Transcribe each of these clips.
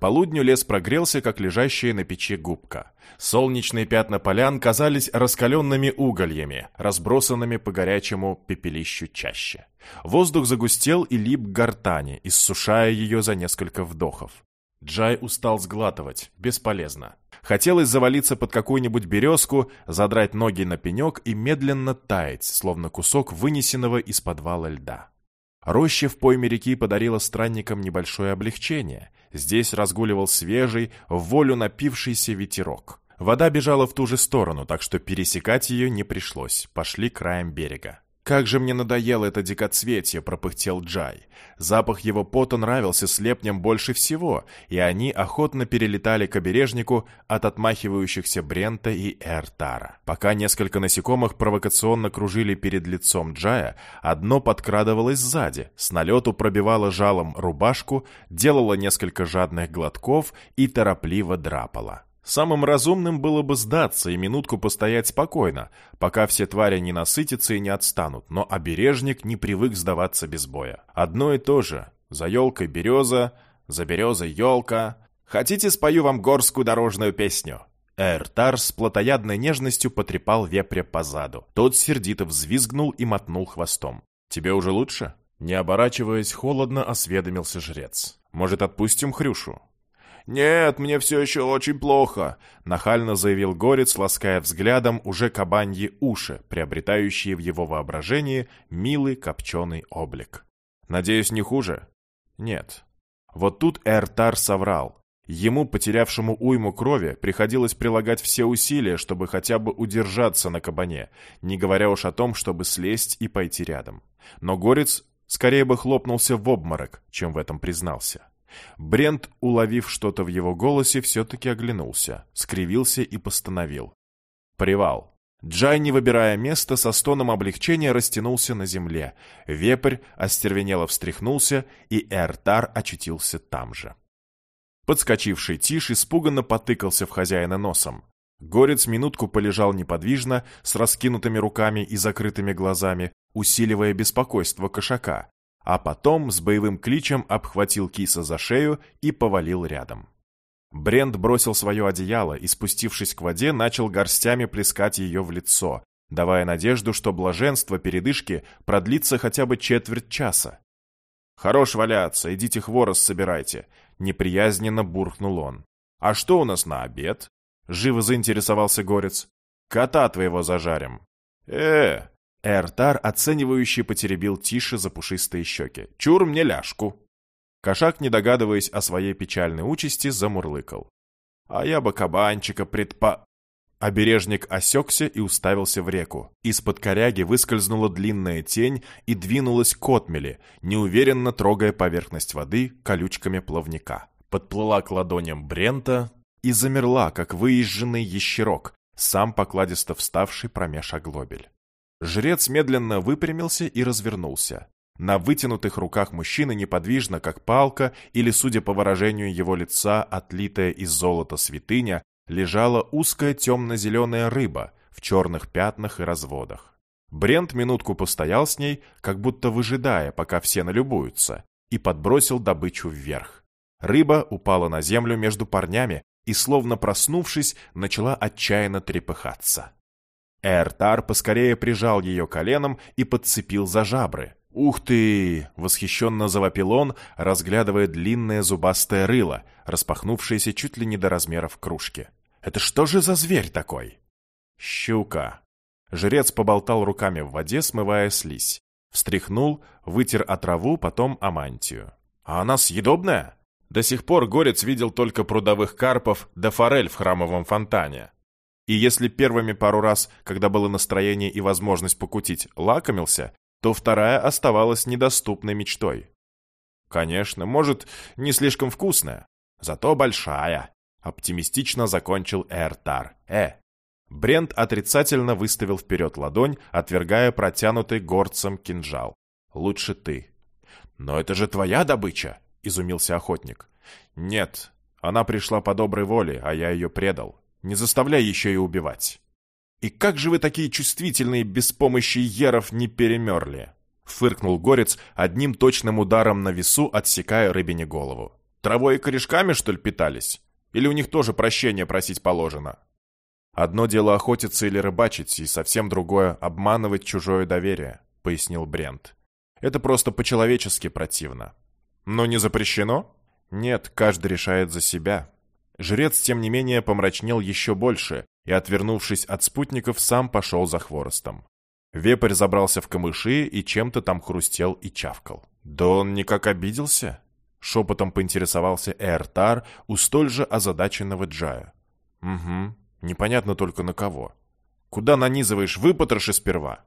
Полудню лес прогрелся, как лежащая на печи губка. Солнечные пятна полян казались раскаленными угольями, разбросанными по горячему пепелищу чаще. Воздух загустел и лип к гортани, иссушая ее за несколько вдохов. Джай устал сглатывать, бесполезно. Хотелось завалиться под какую-нибудь березку, задрать ноги на пенек и медленно таять, словно кусок вынесенного из подвала льда. Роща в пойме реки подарила странникам небольшое облегчение. Здесь разгуливал свежий, в волю напившийся ветерок. Вода бежала в ту же сторону, так что пересекать ее не пришлось. Пошли краем берега. «Как же мне надоело это дикоцветье!» — пропыхтел Джай. Запах его пота нравился слепням больше всего, и они охотно перелетали к обережнику от отмахивающихся Брента и Эртара. Пока несколько насекомых провокационно кружили перед лицом Джая, одно подкрадывалось сзади, с налету пробивало жалом рубашку, делало несколько жадных глотков и торопливо драпало. Самым разумным было бы сдаться и минутку постоять спокойно, пока все твари не насытятся и не отстанут, но обережник не привык сдаваться без боя. Одно и то же. За елкой береза, за березой елка. Хотите, спою вам горскую дорожную песню? Эртар с плотоядной нежностью потрепал вепря по заду. Тот сердито взвизгнул и мотнул хвостом. «Тебе уже лучше?» Не оборачиваясь, холодно осведомился жрец. «Может, отпустим Хрюшу?» «Нет, мне все еще очень плохо», — нахально заявил Горец, лаская взглядом уже кабаньи уши, приобретающие в его воображении милый копченый облик. «Надеюсь, не хуже?» «Нет». Вот тут Эртар соврал. Ему, потерявшему уйму крови, приходилось прилагать все усилия, чтобы хотя бы удержаться на кабане, не говоря уж о том, чтобы слезть и пойти рядом. Но Горец скорее бы хлопнулся в обморок, чем в этом признался. Брент, уловив что-то в его голосе, все-таки оглянулся, скривился и постановил. Привал. Джай, не выбирая места, со стоном облегчения растянулся на земле. Вепрь остервенело встряхнулся, и Эртар очутился там же. Подскочивший Тиш испуганно потыкался в хозяина носом. Горец минутку полежал неподвижно, с раскинутыми руками и закрытыми глазами, усиливая беспокойство кошака, а потом с боевым кличем обхватил киса за шею и повалил рядом. Брент бросил свое одеяло и, спустившись к воде, начал горстями плескать ее в лицо, давая надежду, что блаженство передышки продлится хотя бы четверть часа. «Хорош валяться, идите хворост собирайте», — неприязненно буркнул он. «А что у нас на обед?» — живо заинтересовался Горец. «Кота твоего зажарим». «Э, Эртар, оценивающий, потеребил тише за пушистые щеки. «Чур мне ляжку!» Кошак, не догадываясь о своей печальной участи, замурлыкал. «А я бы кабанчика предпа...» Обережник осекся и уставился в реку. Из-под коряги выскользнула длинная тень и двинулась к отмели, неуверенно трогая поверхность воды колючками плавника. Подплыла к ладоням Брента и замерла, как выезженный ящерок, сам покладисто вставший промеж оглобель. Жрец медленно выпрямился и развернулся. На вытянутых руках мужчины неподвижно, как палка, или, судя по выражению его лица, отлитая из золота святыня, лежала узкая темно-зеленая рыба в черных пятнах и разводах. Брент минутку постоял с ней, как будто выжидая, пока все налюбуются, и подбросил добычу вверх. Рыба упала на землю между парнями и, словно проснувшись, начала отчаянно трепыхаться. Эртар поскорее прижал ее коленом и подцепил за жабры. «Ух ты!» — восхищенно завопил он, разглядывая длинное зубастое рыло, распахнувшееся чуть ли не до размеров кружки. «Это что же за зверь такой?» «Щука!» Жрец поболтал руками в воде, смывая слизь. Встряхнул, вытер отраву, потом о мантию. «А она съедобная?» До сих пор Горец видел только прудовых карпов да форель в храмовом фонтане. И если первыми пару раз, когда было настроение и возможность покутить, лакомился, то вторая оставалась недоступной мечтой. Конечно, может, не слишком вкусная, зато большая. Оптимистично закончил Эртар. Э. Брент отрицательно выставил вперед ладонь, отвергая протянутый горцем кинжал. «Лучше ты». «Но это же твоя добыча!» — изумился охотник. «Нет, она пришла по доброй воле, а я ее предал. Не заставляй еще и убивать. И как же вы такие чувствительные без помощи еров не перемерли? Фыркнул горец одним точным ударом на весу, отсекая рыбине голову. Травой и корешками, что ли, питались? Или у них тоже прощения просить положено? Одно дело охотиться или рыбачить, и совсем другое — обманывать чужое доверие, пояснил Брент. Это просто по-человечески противно. Но не запрещено? Нет, каждый решает за себя. Жрец, тем не менее, помрачнел еще больше и, отвернувшись от спутников, сам пошел за хворостом. Вепрь забрался в камыши и чем-то там хрустел и чавкал. «Да он никак обиделся?» Шепотом поинтересовался Эртар у столь же озадаченного Джая. «Угу. Непонятно только на кого. Куда нанизываешь, выпотроши сперва».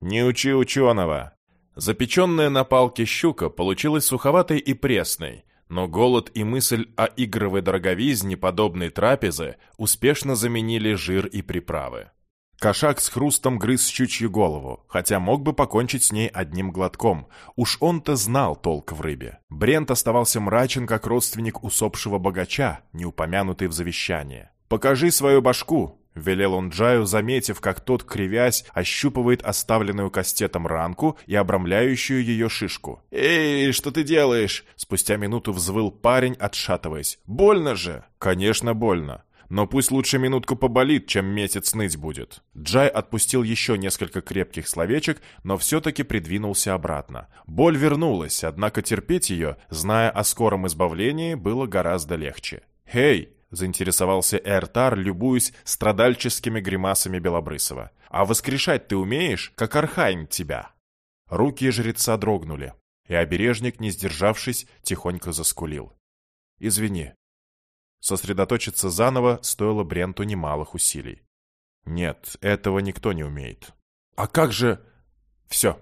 «Не учи ученого!» Запеченная на палке щука получилась суховатой и пресной, но голод и мысль о игровой дороговизне подобной трапезы успешно заменили жир и приправы. Кошак с хрустом грыз щучью голову, хотя мог бы покончить с ней одним глотком. Уж он-то знал толк в рыбе. Брент оставался мрачен, как родственник усопшего богача, не упомянутый в завещании. «Покажи свою башку», — велел он Джаю, заметив, как тот, кривясь, ощупывает оставленную кастетом ранку и обрамляющую ее шишку. «Эй, что ты делаешь?» Спустя минуту взвыл парень, отшатываясь. «Больно же!» «Конечно, больно. Но пусть лучше минутку поболит, чем месяц ныть будет. Джай отпустил еще несколько крепких словечек, но все-таки придвинулся обратно. Боль вернулась, однако терпеть ее, зная о скором избавлении, было гораздо легче. «Хей!» — заинтересовался Эртар, любуясь страдальческими гримасами Белобрысова. «А воскрешать ты умеешь, как Архайн тебя?» Руки жреца дрогнули, и обережник, не сдержавшись, тихонько заскулил. «Извини, Сосредоточиться заново стоило Бренту немалых усилий. Нет, этого никто не умеет. А как же... Все.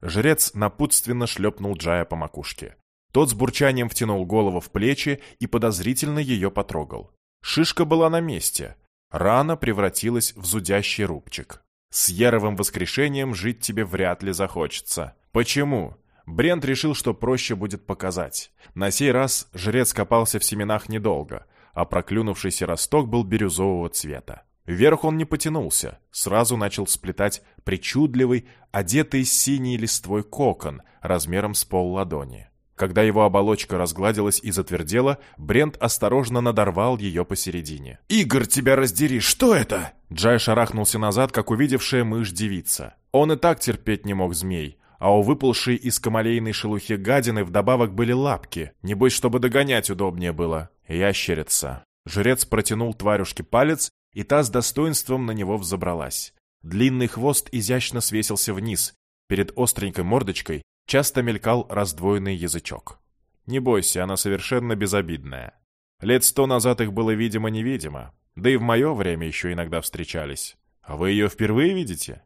Жрец напутственно шлепнул Джая по макушке. Тот с бурчанием втянул голову в плечи и подозрительно ее потрогал. Шишка была на месте. Рана превратилась в зудящий рубчик. С Еровым воскрешением жить тебе вряд ли захочется. Почему? Брент решил, что проще будет показать. На сей раз жрец копался в семенах недолго, а проклюнувшийся росток был бирюзового цвета. Вверх он не потянулся, сразу начал сплетать причудливый, одетый синей листвой кокон размером с пол ладони. Когда его оболочка разгладилась и затвердела, Брент осторожно надорвал ее посередине. «Игорь, тебя раздери! Что это?» Джай шарахнулся назад, как увидевшая мышь девица. Он и так терпеть не мог змей, а у выползшей из камалейной шелухи гадины вдобавок были лапки, небось, чтобы догонять удобнее было. Ящерица. Жрец протянул тварюшке палец, и та с достоинством на него взобралась. Длинный хвост изящно свесился вниз. Перед остренькой мордочкой часто мелькал раздвоенный язычок. Не бойся, она совершенно безобидная. Лет сто назад их было видимо-невидимо, да и в мое время еще иногда встречались. А вы ее впервые видите?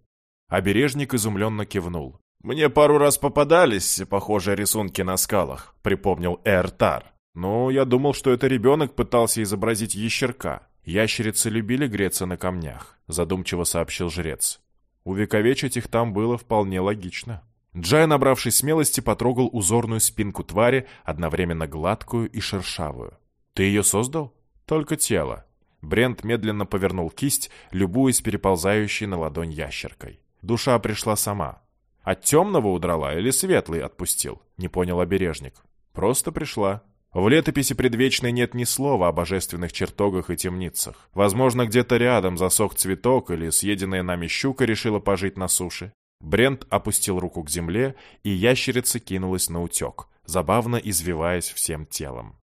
Обережник изумленно кивнул. «Мне пару раз попадались похожие рисунки на скалах», — припомнил Эртар. «Ну, я думал, что это ребенок пытался изобразить ящерка. Ящерицы любили греться на камнях», — задумчиво сообщил жрец. Увековечить их там было вполне логично. Джай, набравшись смелости, потрогал узорную спинку твари, одновременно гладкую и шершавую. «Ты ее создал?» «Только тело». Брент медленно повернул кисть, любуясь переползающей на ладонь ящеркой. Душа пришла сама, от темного удрала или светлый отпустил? Не понял обережник. Просто пришла. В летописи предвечной нет ни слова о божественных чертогах и темницах. Возможно, где-то рядом засох цветок или съеденная нами щука решила пожить на суше. Брент опустил руку к земле, и ящерица кинулась на утек, забавно извиваясь всем телом.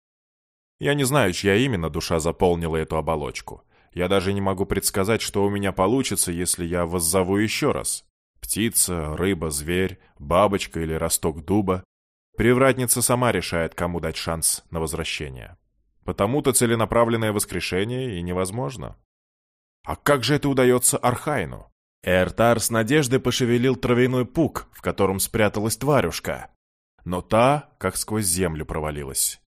Я не знаю, чья именно душа заполнила эту оболочку. Я даже не могу предсказать, что у меня получится, если я воззову еще раз. Птица, рыба, зверь, бабочка или росток дуба. Привратница сама решает, кому дать шанс на возвращение. Потому-то целенаправленное воскрешение и невозможно. А как же это удается Архайну? Эртар с надеждой пошевелил травяной пук, в котором спряталась тварюшка. Но та, как сквозь землю, провалилась.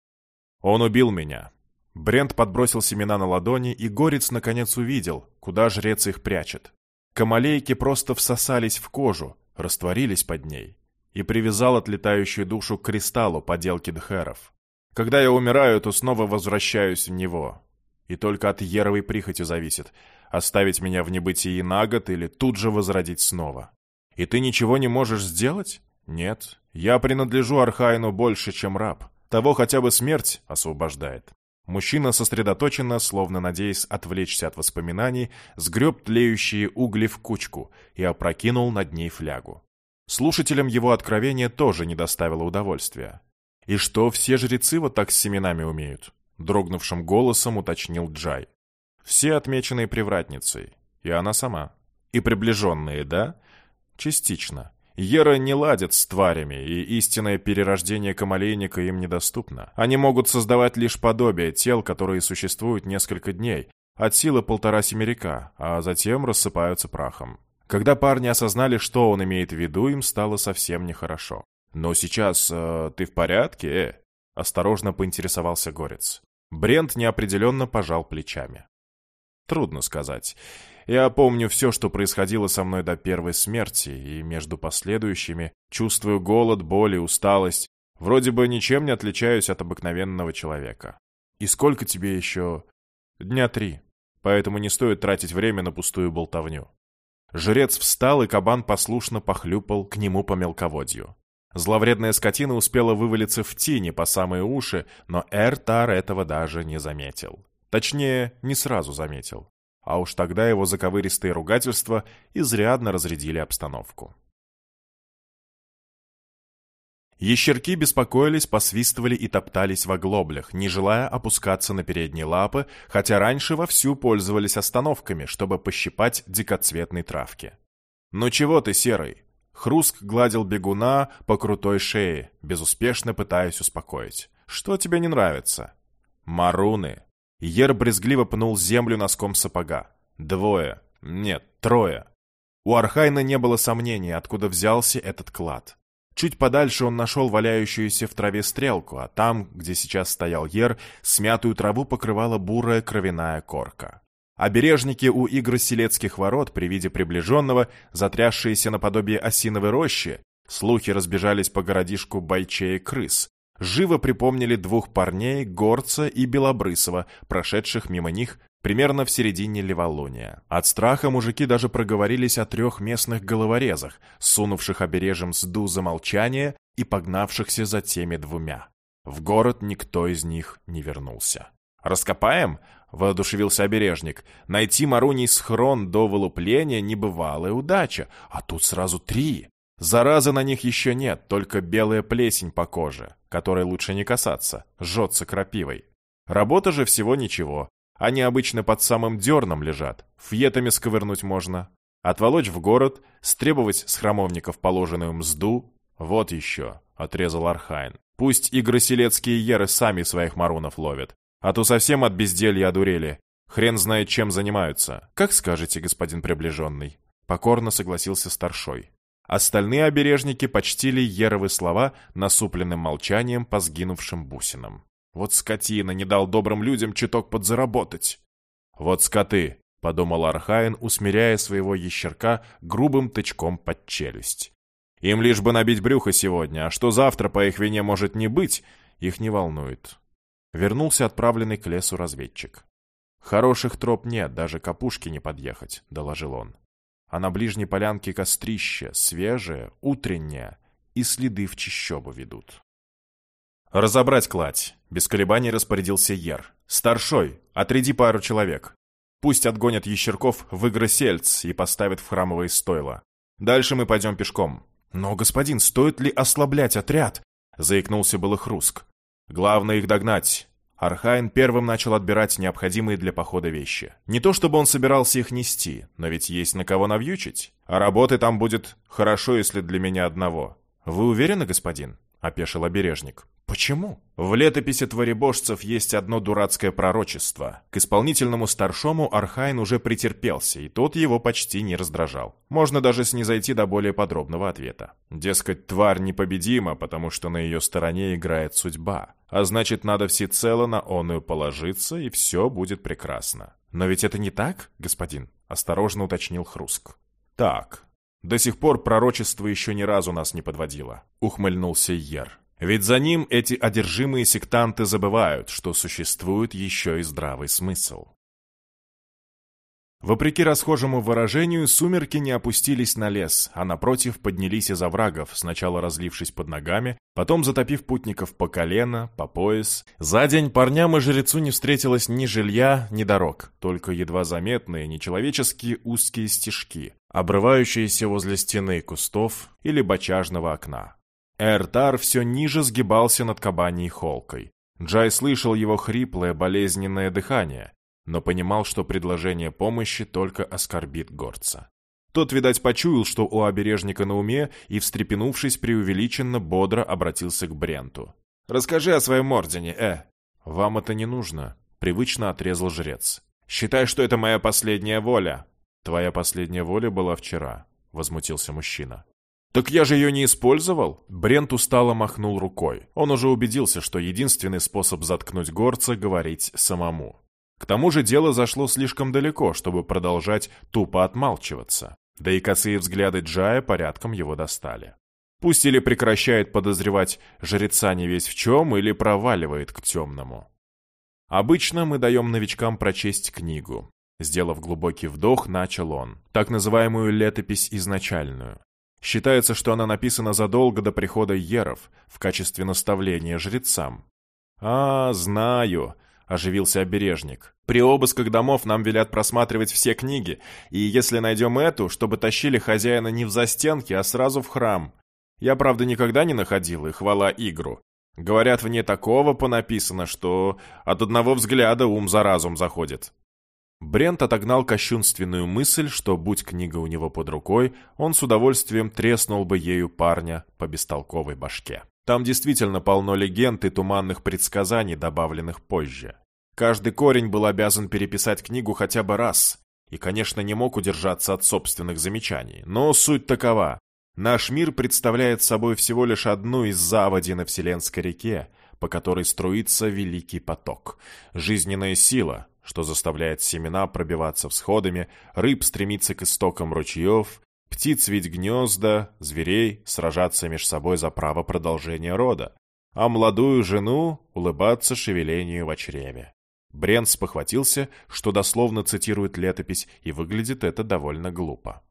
Он убил меня. Брент подбросил семена на ладони, и Горец наконец увидел, куда жрец их прячет. Камалейки просто всосались в кожу, растворились под ней. И привязал отлетающую душу к кристаллу поделки дхеров. Когда я умираю, то снова возвращаюсь в него. И только от еровой прихоти зависит, оставить меня в небытии на год или тут же возродить снова. И ты ничего не можешь сделать? Нет, я принадлежу Архайну больше, чем раб. Того хотя бы смерть освобождает. Мужчина сосредоточенно, словно надеясь отвлечься от воспоминаний, сгреб тлеющие угли в кучку и опрокинул над ней флягу. Слушателям его откровение тоже не доставило удовольствия. «И что, все жрецы вот так с семенами умеют?» — дрогнувшим голосом уточнил Джай. «Все отмеченные привратницей. И она сама. И приближенные, да?» «Частично. Ера не ладит с тварями, и истинное перерождение камалейника им недоступно. Они могут создавать лишь подобие тел, которые существуют несколько дней, от силы полтора семерика, а затем рассыпаются прахом. Когда парни осознали, что он имеет в виду, им стало совсем нехорошо. «Но сейчас э, ты в порядке?» э? Осторожно поинтересовался Горец. Брент неопределенно пожал плечами. Трудно сказать. Я помню все, что происходило со мной до первой смерти, и между последующими чувствую голод, боль и усталость. Вроде бы ничем не отличаюсь от обыкновенного человека. И сколько тебе еще? Дня три. Поэтому не стоит тратить время на пустую болтовню. Жрец встал, и кабан послушно похлюпал к нему по мелководью. Зловредная скотина успела вывалиться в тени по самые уши, но Эртар этого даже не заметил. Точнее, не сразу заметил а уж тогда его заковыристые ругательства изрядно разрядили обстановку. Ящерки беспокоились, посвистывали и топтались в оглоблях, не желая опускаться на передние лапы, хотя раньше вовсю пользовались остановками, чтобы пощипать дикоцветной травки. «Ну чего ты, серый?» Хруск гладил бегуна по крутой шее, безуспешно пытаясь успокоить. «Что тебе не нравится?» «Маруны», Ер брезгливо пнул землю носком сапога. Двое. Нет, трое. У Архайна не было сомнений, откуда взялся этот клад. Чуть подальше он нашел валяющуюся в траве стрелку, а там, где сейчас стоял Ер, смятую траву покрывала бурая кровяная корка. Обережники у игр селецких ворот при виде приближенного, затрясшиеся наподобие осиновой рощи, слухи разбежались по городишку бойчей крыс, живо припомнили двух парней, Горца и Белобрысова, прошедших мимо них примерно в середине Леволуния. От страха мужики даже проговорились о трех местных головорезах, сунувших обережем сду за молчание и погнавшихся за теми двумя. В город никто из них не вернулся. «Раскопаем?» — воодушевился обережник. «Найти Маруний схрон до вылупления — небывалая удача, а тут сразу три. Заразы на них еще нет, только белая плесень по коже, которой лучше не касаться, жжется крапивой. Работа же всего ничего. Они обычно под самым дерном лежат, фьетами сковырнуть можно. Отволочь в город, стребовать с храмовников положенную мзду. Вот еще, отрезал Архайн. Пусть игроселецкие еры сами своих марунов ловят, а то совсем от безделья одурели. Хрен знает, чем занимаются. Как скажете, господин приближенный. Покорно согласился старшой. Остальные обережники почтили Еровы слова насупленным молчанием по сгинувшим бусинам. Вот скотина не дал добрым людям чуток подзаработать. Вот скоты, подумал Архаин, усмиряя своего ящерка грубым тычком под челюсть. Им лишь бы набить брюхо сегодня, а что завтра по их вине может не быть, их не волнует. Вернулся отправленный к лесу разведчик. «Хороших троп нет, даже капушки не подъехать», — доложил он а на ближней полянке кострище, свежее, утреннее, и следы в чищобу ведут. «Разобрать кладь!» — без колебаний распорядился Ер. «Старшой, отряди пару человек. Пусть отгонят ящерков в игросельц и поставят в храмовые стойла. Дальше мы пойдем пешком». «Но, господин, стоит ли ослаблять отряд?» — заикнулся было Хруск. «Главное их догнать. Архайн первым начал отбирать необходимые для похода вещи. Не то чтобы он собирался их нести, но ведь есть на кого навьючить. А работы там будет хорошо, если для меня одного. Вы уверены, господин? — опешил обережник. «Почему?» В летописи творебожцев есть одно дурацкое пророчество. К исполнительному старшому Архайн уже претерпелся, и тот его почти не раздражал. Можно даже снизойти до более подробного ответа. Дескать, тварь непобедима, потому что на ее стороне играет судьба. А значит, надо всецело на оную положиться, и все будет прекрасно. «Но ведь это не так, господин?» — осторожно уточнил Хруск. «Так. До сих пор пророчество еще ни разу нас не подводило», — ухмыльнулся Ер. «Ведь за ним эти одержимые сектанты забывают, что существует еще и здравый смысл. Вопреки расхожему выражению, сумерки не опустились на лес, а напротив поднялись из оврагов, сначала разлившись под ногами, потом затопив путников по колено, по пояс. За день парням и жрецу не встретилось ни жилья, ни дорог, только едва заметные, нечеловеческие узкие стежки, обрывающиеся возле стены кустов или бочажного окна. Эртар все ниже сгибался над кабаней холкой. Джай слышал его хриплое, болезненное дыхание, но понимал, что предложение помощи только оскорбит горца. Тот, видать, почуял, что у обережника на уме, и, встрепенувшись, преувеличенно бодро обратился к Бренту. «Расскажи о своем ордене, э!» «Вам это не нужно», — привычно отрезал жрец. «Считай, что это моя последняя воля». «Твоя последняя воля была вчера», — возмутился мужчина. «Так я же ее не использовал!» Брент устало махнул рукой. Он уже убедился, что единственный способ заткнуть горца — говорить самому. К тому же дело зашло слишком далеко, чтобы продолжать тупо отмалчиваться. Да и косые взгляды Джая порядком его достали. Пусть или прекращает подозревать жреца не весь в чем, или проваливает к темному. Обычно мы даем новичкам прочесть книгу. Сделав глубокий вдох, начал он. Так называемую летопись изначальную. Считается, что она написана задолго до прихода еров в качестве наставления жрецам. «А, знаю», — оживился обережник. «При обысках домов нам велят просматривать все книги, и если найдем эту, чтобы тащили хозяина не в застенки, а сразу в храм. Я, правда, никогда не находил, и хвала игру. Говорят, в ней такого понаписано, что от одного взгляда ум за разум заходит». Брент отогнал кощунственную мысль, что, будь книга у него под рукой, он с удовольствием треснул бы ею парня по бестолковой башке. Там действительно полно легенд и туманных предсказаний, добавленных позже. Каждый корень был обязан переписать книгу хотя бы раз, и, конечно, не мог удержаться от собственных замечаний. Но суть такова. Наш мир представляет собой всего лишь одну из заводей на Вселенской реке, по которой струится великий поток. Жизненная сила, что заставляет семена пробиваться всходами, рыб стремиться к истокам ручьев, Птиц ведь гнезда, зверей сражаться меж собой за право продолжения рода, а молодую жену улыбаться шевелению в чреве. Брент спохватился, что дословно цитирует летопись, и выглядит это довольно глупо.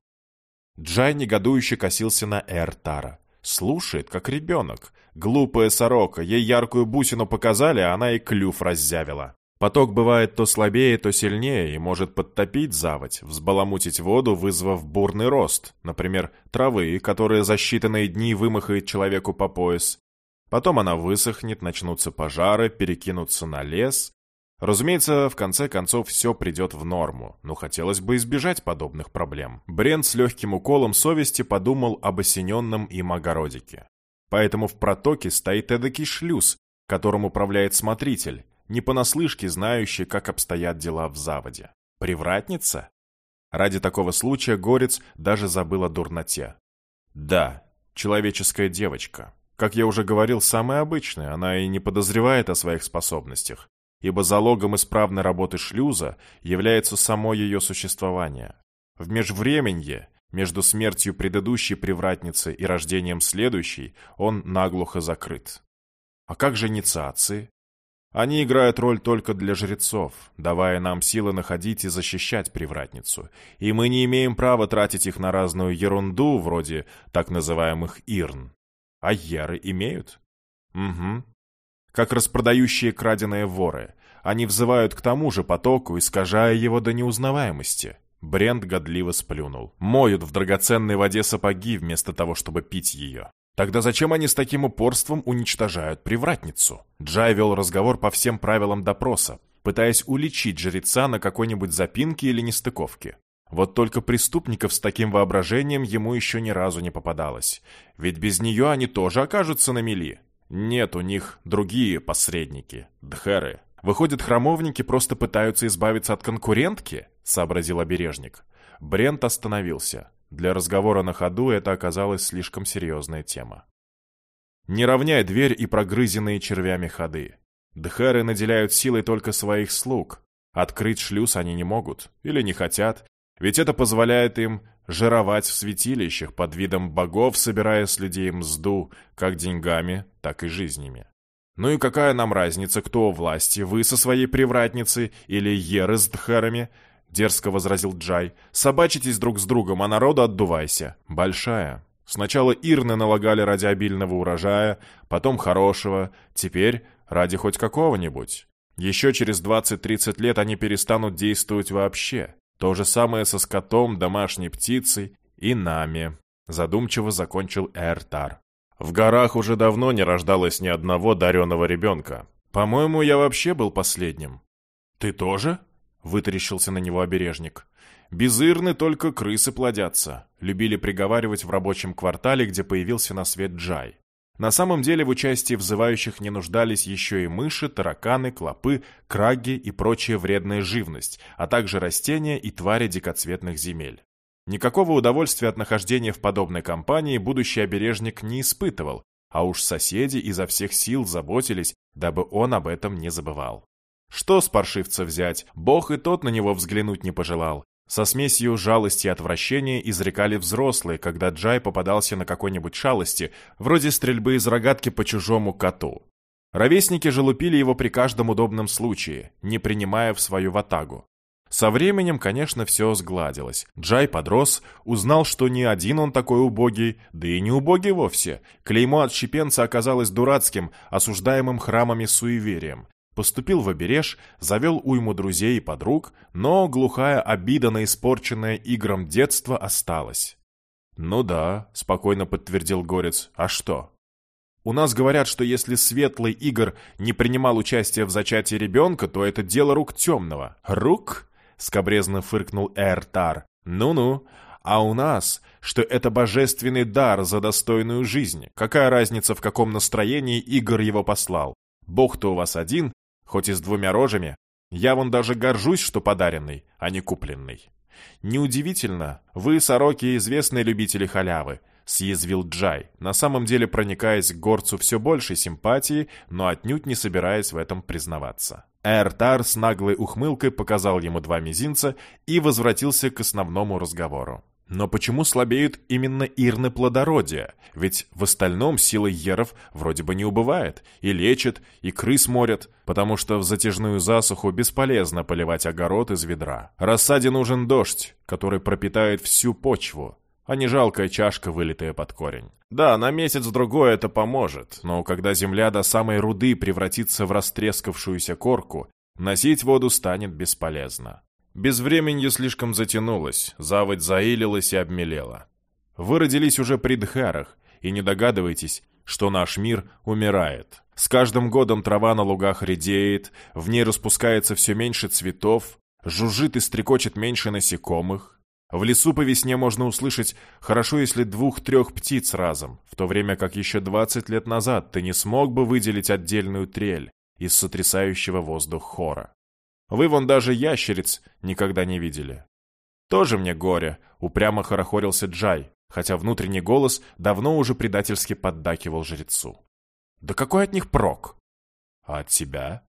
Джай негодующе косился на Эртара. Слушает, как ребенок. Глупая сорока, ей яркую бусину показали, а она и клюв раззявила. Поток бывает то слабее, то сильнее и может подтопить заводь, взбаламутить воду, вызвав бурный рост, например, травы, которая за считанные дни вымахает человеку по пояс. Потом она высохнет, начнутся пожары, перекинутся на лес. Разумеется, в конце концов все придет в норму, но хотелось бы избежать подобных проблем. Брент с легким уколом совести подумал об осененном им огородике. Поэтому в протоке стоит эдакий шлюз, которым управляет смотритель, не понаслышке знающий, как обстоят дела в заводе. Привратница? Ради такого случая Горец даже забыл о дурноте. Да, человеческая девочка. Как я уже говорил, самая обычная, она и не подозревает о своих способностях, ибо залогом исправной работы шлюза является само ее существование. В межвременье, между смертью предыдущей привратницы и рождением следующей, он наглухо закрыт. А как же инициации? Они играют роль только для жрецов, давая нам силы находить и защищать привратницу. И мы не имеем права тратить их на разную ерунду, вроде так называемых ирн. А еры имеют? Угу. Как распродающие краденые воры. Они взывают к тому же потоку, искажая его до неузнаваемости. Брент годливо сплюнул. Моют в драгоценной воде сапоги вместо того, чтобы пить ее. Тогда зачем они с таким упорством уничтожают привратницу? Джай вел разговор по всем правилам допроса, пытаясь уличить жреца на какой-нибудь запинке или нестыковке. Вот только преступников с таким воображением ему еще ни разу не попадалось. Ведь без нее они тоже окажутся на мели. Нет у них другие посредники, дхеры. Выходит, храмовники просто пытаются избавиться от конкурентки? Сообразил обережник. Брент остановился. Для разговора на ходу это оказалась слишком серьезная тема. Не равняй дверь и прогрызенные червями ходы. Дхары наделяют силой только своих слуг. Открыть шлюз они не могут или не хотят, ведь это позволяет им жировать в святилищах под видом богов, собирая с людей мзду как деньгами, так и жизнями. Ну и какая нам разница, кто у власти, вы со своей привратницей или Еры с дхарами? Дерзко возразил Джай. «Собачитесь друг с другом, а народу отдувайся. Большая. Сначала ирны налагали ради обильного урожая, потом хорошего, теперь ради хоть какого-нибудь. Еще через 20-30 лет они перестанут действовать вообще. То же самое со скотом, домашней птицей и нами», задумчиво закончил Эртар. «В горах уже давно не рождалось ни одного даренного ребенка. По-моему, я вообще был последним». «Ты тоже?» — вытаращился на него обережник. «Без Ирны только крысы плодятся», — любили приговаривать в рабочем квартале, где появился на свет Джай. На самом деле в участии взывающих не нуждались еще и мыши, тараканы, клопы, краги и прочая вредная живность, а также растения и твари дикоцветных земель. Никакого удовольствия от нахождения в подобной компании будущий обережник не испытывал, а уж соседи изо всех сил заботились, дабы он об этом не забывал. Что с паршивца взять, бог и тот на него взглянуть не пожелал, со смесью жалости и отвращения изрекали взрослые, когда Джай попадался на какой-нибудь шалости, вроде стрельбы из рогатки по чужому коту. Ровесники же лупили его при каждом удобном случае, не принимая в свою ватагу. Со временем, конечно, все сгладилось. Джай подрос, узнал, что не один он такой убогий, да и не убогий вовсе. Клеймо отщепенца оказалось дурацким, осуждаемым храмами суеверием. Поступил в обереж, завел уйму друзей и подруг, но глухая обида на испорченное играм детство осталась. «Ну да», — спокойно подтвердил Горец, — «а что?» «У нас говорят, что если светлый Игорь не принимал участие в зачатии ребенка, то это дело рук темного». «Рук?» — скобрезно фыркнул Эртар. «Ну-ну, а у нас, что это божественный дар за достойную жизнь. Какая разница, в каком настроении Игорь его послал? Бог-то у вас один, хоть и с двумя рожами. Я вон даже горжусь, что подаренный, а не купленный. Неудивительно, вы, сороки, известные любители халявы, съязвил Джай, на самом деле проникаясь к горцу все большей симпатии, но отнюдь не собираясь в этом признаваться. Эртар с наглой ухмылкой показал ему два мизинца и возвратился к основному разговору. Но почему слабеют именно ирны плодородия? Ведь в остальном сила еров вроде бы не убывает. И лечат, и крыс морят, потому что в затяжную засуху бесполезно поливать огород из ведра. Рассаде нужен дождь, который пропитает всю почву, а не жалкая чашка, вылитая под корень. Да, на месяц-другой это поможет, но когда земля до самой руды превратится в растрескавшуюся корку, носить воду станет бесполезно. Безвременье слишком затянулось, заводь заилилась и обмелела. Вы родились уже при Дхарах, и не догадывайтесь, что наш мир умирает. С каждым годом трава на лугах редеет, в ней распускается все меньше цветов, жужжит и стрекочет меньше насекомых. В лесу по весне можно услышать хорошо, если двух-трех птиц разом, в то время как еще двадцать лет назад ты не смог бы выделить отдельную трель из сотрясающего воздух хора. Вы вон даже ящериц никогда не видели. Тоже мне горе, упрямо хорохорился Джай, хотя внутренний голос давно уже предательски поддакивал жрецу. Да какой от них прок? А от тебя?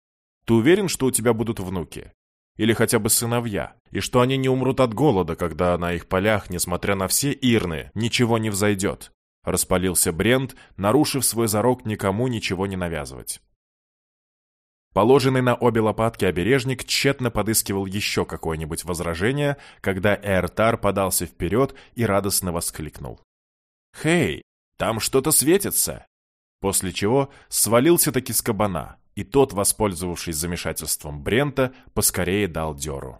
Ты уверен, что у тебя будут внуки? Или хотя бы сыновья? И что они не умрут от голода, когда на их полях, несмотря на все ирны, ничего не взойдет? Распалился Брент, нарушив свой зарок никому ничего не навязывать. Положенный на обе лопатки обережник тщетно подыскивал еще какое-нибудь возражение, когда Эртар подался вперед и радостно воскликнул. «Хей, там что-то светится!» После чего свалился таки с кабана, и тот, воспользовавшись замешательством Брента, поскорее дал дёру.